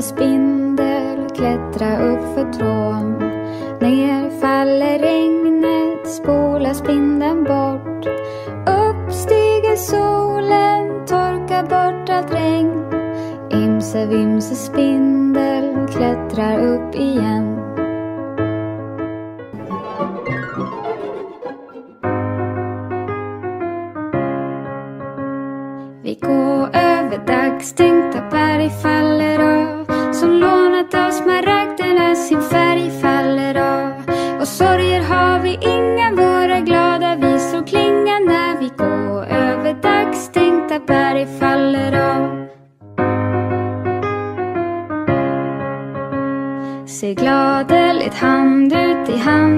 blåser spindel, klättra upp för trån. Ner faller regnet, spolar spindeln bort. Upp stiger solen, torkar bort allt regn. Imse vimse spindel, klättrar upp igen. Vi går över dagstänk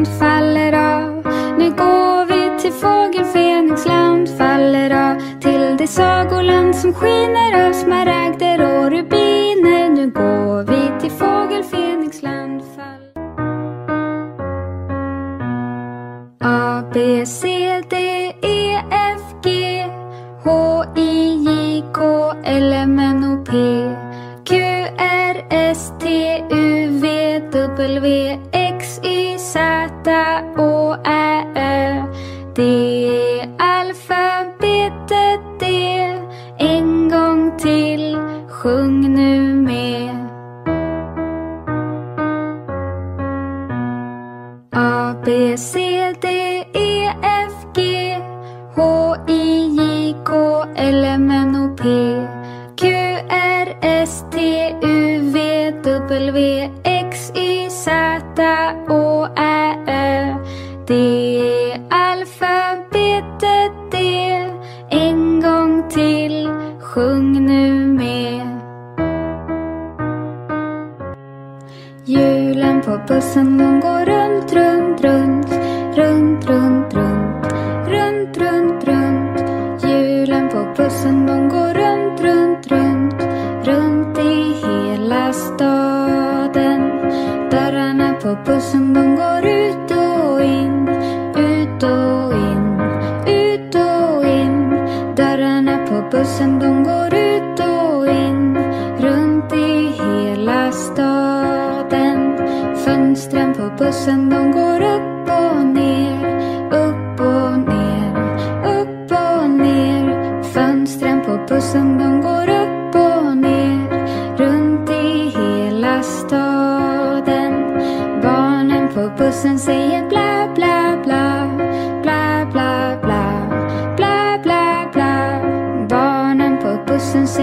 fågelfenixland faller av. Nu går vi till fågelfenixland faller av. Till det sagoland som skiner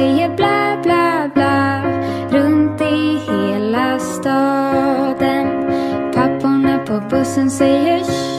säger bla bla bla runt i hela staden. Papporna på bussen säger shh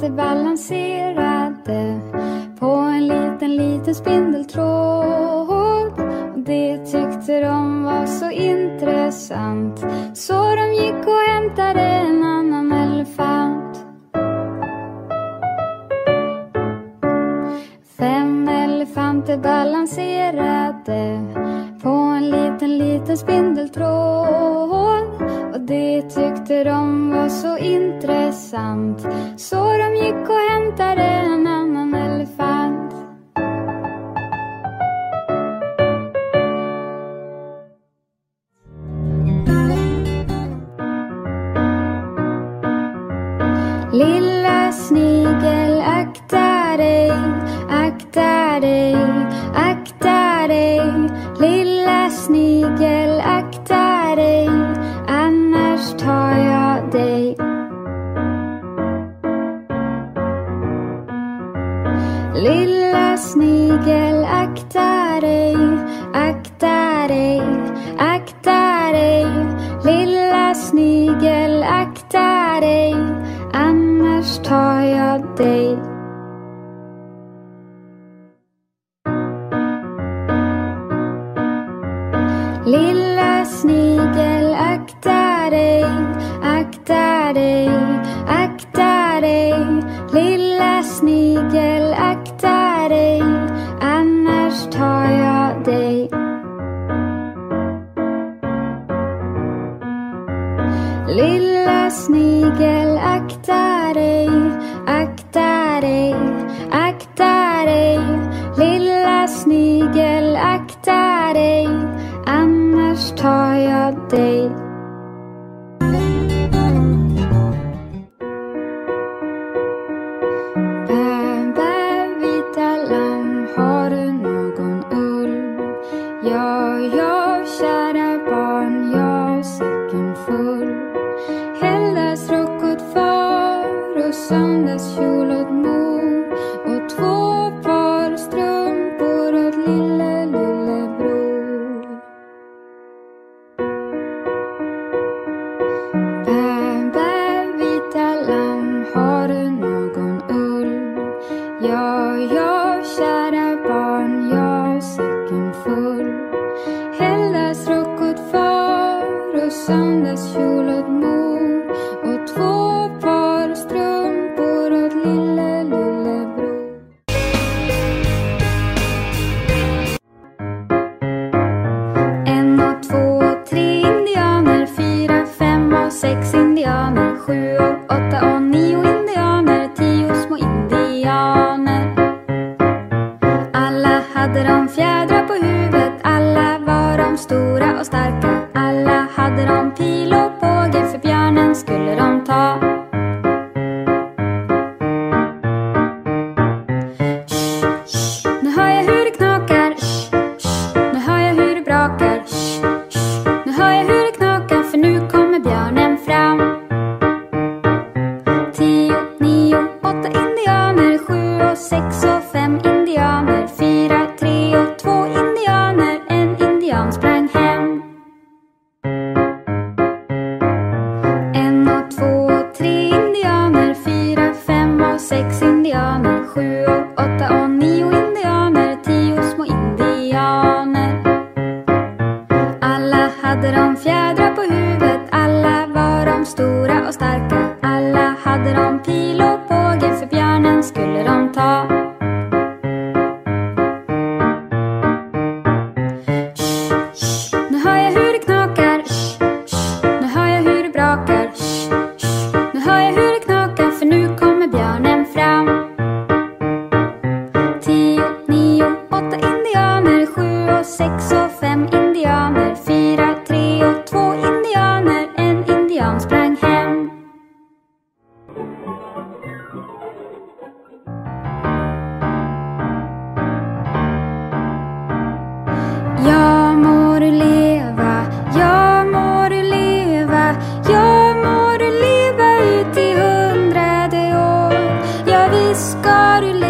elefanter balanserade på en liten, liten spindeltråd. Det tyckte de var så intressant så de gick och hämtade en annan elefant. Fem elefanter balanserade på en liten, liten spindeltråd. Tyckte de var så intressant. Så de gick och hämtade en tired days your shadow. Hade de fjädrar 너를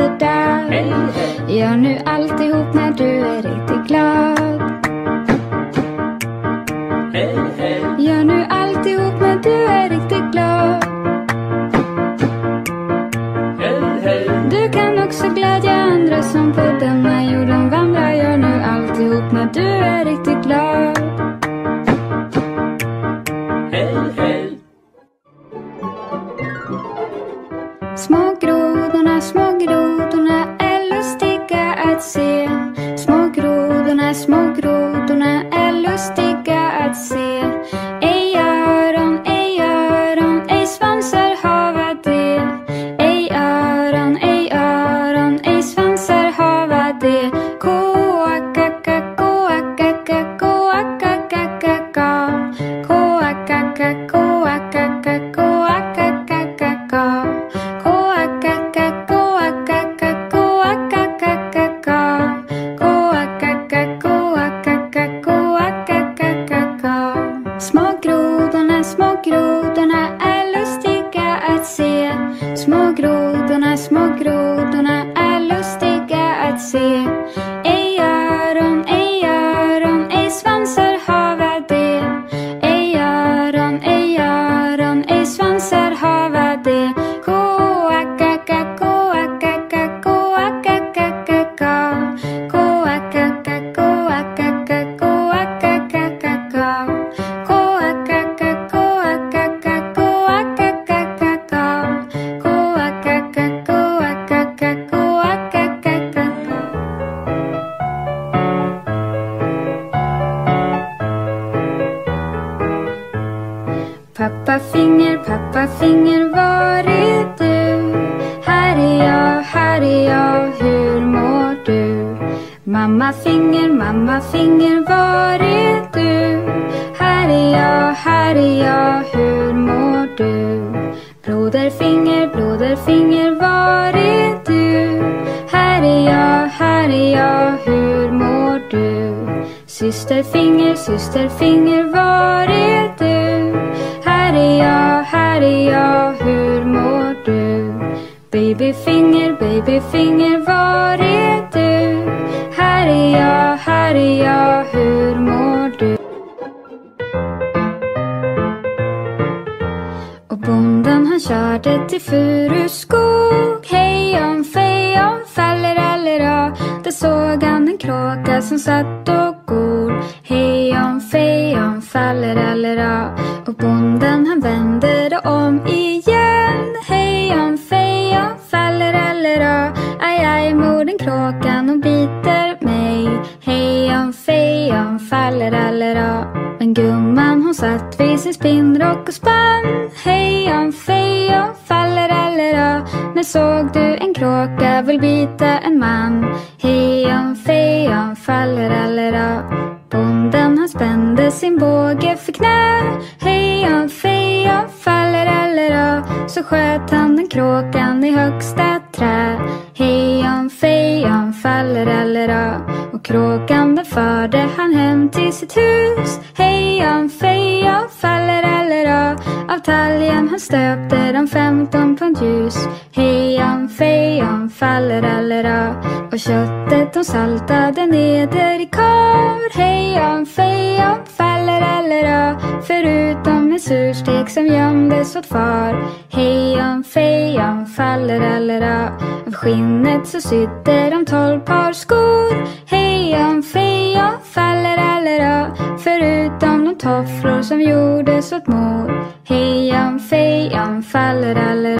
sitter där. Gör nu alltihop när du är riktigt glad. Gör nu alltihop när du är riktigt glad. Du kan också glädja andra som på denna jorden vandrar. Gör nu alltihop när du är riktigt glad. Mamma finger, mamma finger, var är du? Här är jag, här är jag, hur mår du? Broder finger, broder finger, var är du? Här är jag, här är jag, hur mår du? Syster finger, syster finger, var är du? Här är jag, här är jag, hur mår du? Babyfinger, babyfinger, var är är jag, hur mår du? Och bonden han körde till Furuskog. Hej om fej om faller eller a. Där såg han en kråka som satt och gol. Hej om fej om faller eller a. Och bonden han vände det om igen. Till vid spinnrock och spann. Hej om fej om fallerallera. När såg du en kråka vill bita en man? Hej om kar. Hej om fej om fallerallera. Förutom en surstek som gömdes åt far. Hej om fej om fallerallera. Av skinnet så sydde de tolv par skor. Hej om fej om fallerallera. Förutom de tofflor som gjordes åt mor. Hej om fej om fallerallera. eller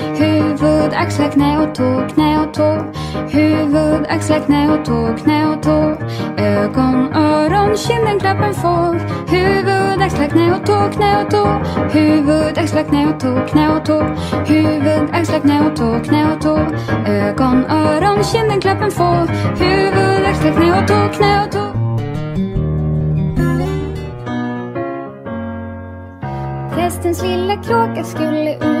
Huvud, axlar, knä och tå, knä och tå. Huvud, axlar, knä och tå, knä och tå. Ögon, öron, kinden, klappen får. Huvud, axlar, knä och tå, knä och tå. Huvud, axlar, knä och tå, knä och tå. Huvud, axlar, knä och tå, knä och tå. Ögon, öron, kinden, klappen får. Huvud, axlar, knä och tå, knä och tå. Prästens lilla kråka skulle ut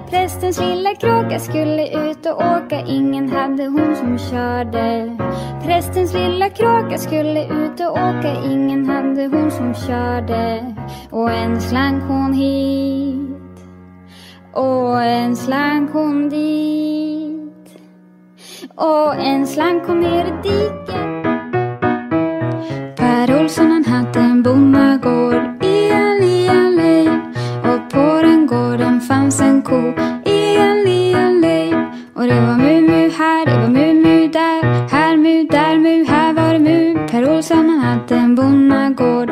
Prästens lilla kråka skulle ut och åka. Ingen hade hon som körde. Prästens lilla kråka skulle ut och åka. Ingen hade hon som körde. Och en slank hon hit. Och en slank hon dit. Och en slank hon ner i diket. Per Olsson han hade en bonnagård ko. I en liten lej Och det var mu mu här, det var mu mu där. Här mu, där mu, här var det mu. Per Olsson han hade en bonnagård.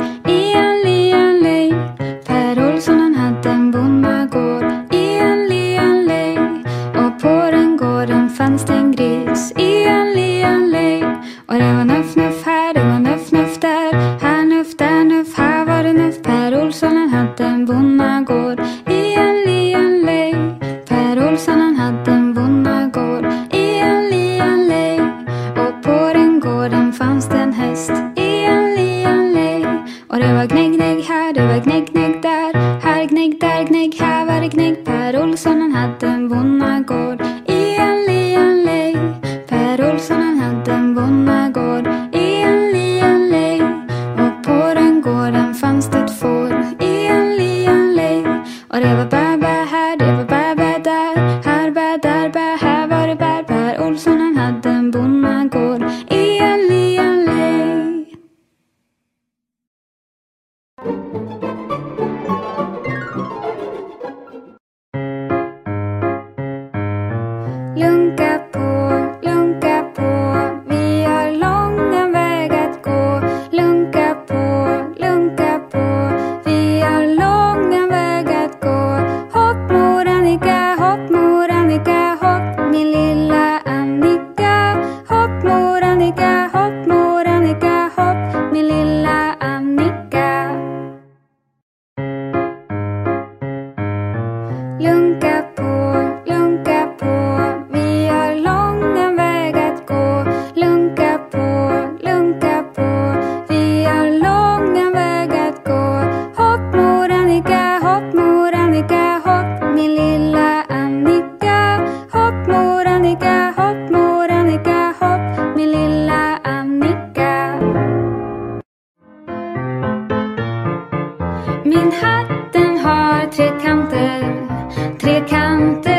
Lunka på, Min hatt den har tre kanter. Tre kanter.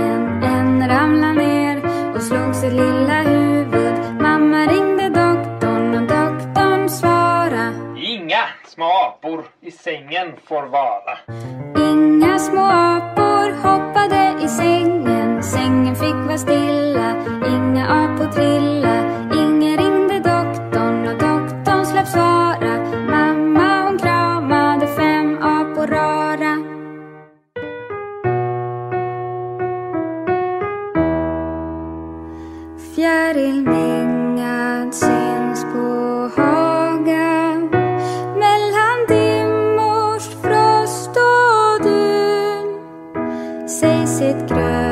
slog sitt lilla huvud. Mamma ringde doktorn och doktorn svara Inga små apor i sängen får vara. Inga små apor hoppade i sängen. Sängen fick vara stilla. Inga apor trilla Fjärilmingad syns på Haga, mellan dimmors frost och dun. Säg sitt gröna